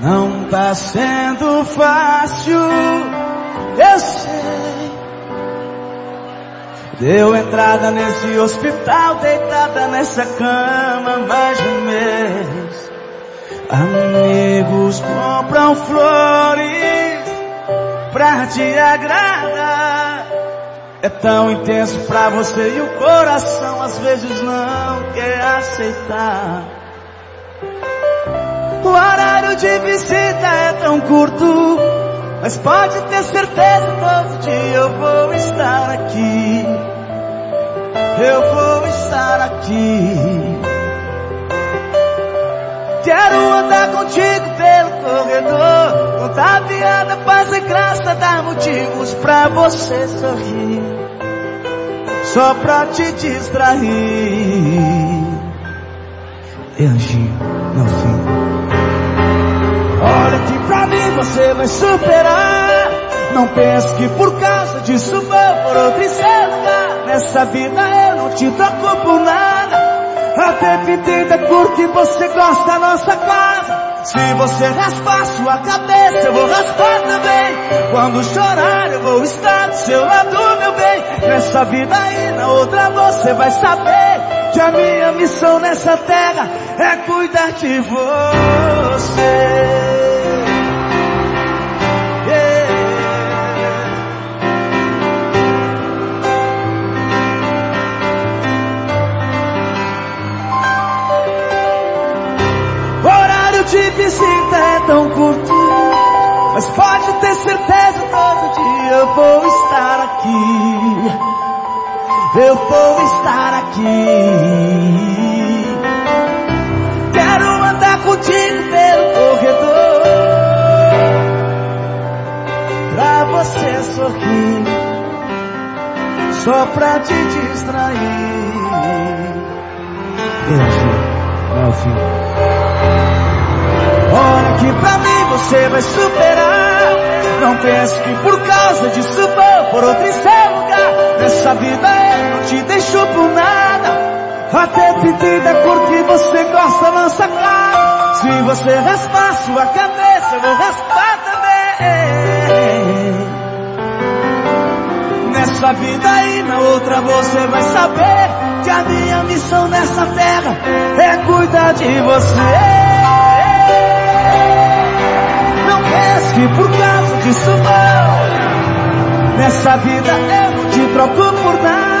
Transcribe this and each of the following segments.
Não tá sendo fácil, eu sei. Deu entrada nesse hospital, deitada nessa cama mais de um mês. Amigos compram flores pra te agradar. É tão intenso pra você e o coração às vezes não quer aceitar. De visita é tão curto, mas pode ter certeza todo dia eu vou estar aqui. Eu vou estar aqui. Quero andar contigo pelo corredor, contar piada, fazer graça, dar motivos pra você sorrir, só pra te distrair. Anjinho, meu filho. Você vai superar. Não pense que por causa disso vou por outro em seu lugar. Nessa vida eu não te troco por nada. Até pedida porque você gosta da nossa casa. Se você raspar sua cabeça, eu vou raspar também. Quando chorar, eu vou estar do seu lado, meu bem. Nessa vida e na outra você vai saber que a minha missão nessa terra é cuidar de você. De visita é tão curto, mas pode ter certeza todo dia eu vou estar aqui. Eu vou estar aqui. Quero andar contigo pelo corredor, pra você sorrir, só pra te distrair. Beijo, que pra mim você vai superar. Não pense que por causa disso vou por outro em seu lugar. Nessa vida eu não te deixo por nada. Até pedida porque você gosta nossa cara. Se você raspar sua cabeça, eu vou raspar também. Nessa vida e na outra você vai saber que a minha missão nessa terra é cuidar de você. Que por causa disso não. Nessa vida eu não te troco por nada.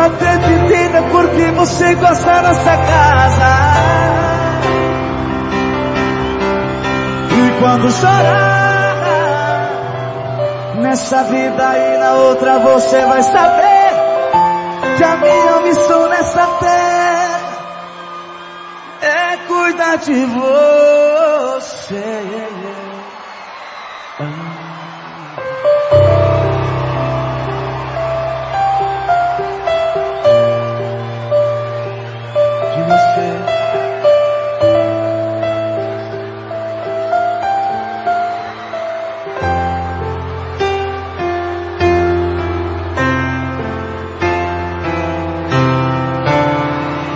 Até pedida porque você gosta dessa casa. E quando chorar, nessa vida e na outra você vai saber que a minha missão nessa terra é cuidar de você. You namaste.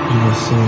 Namaste.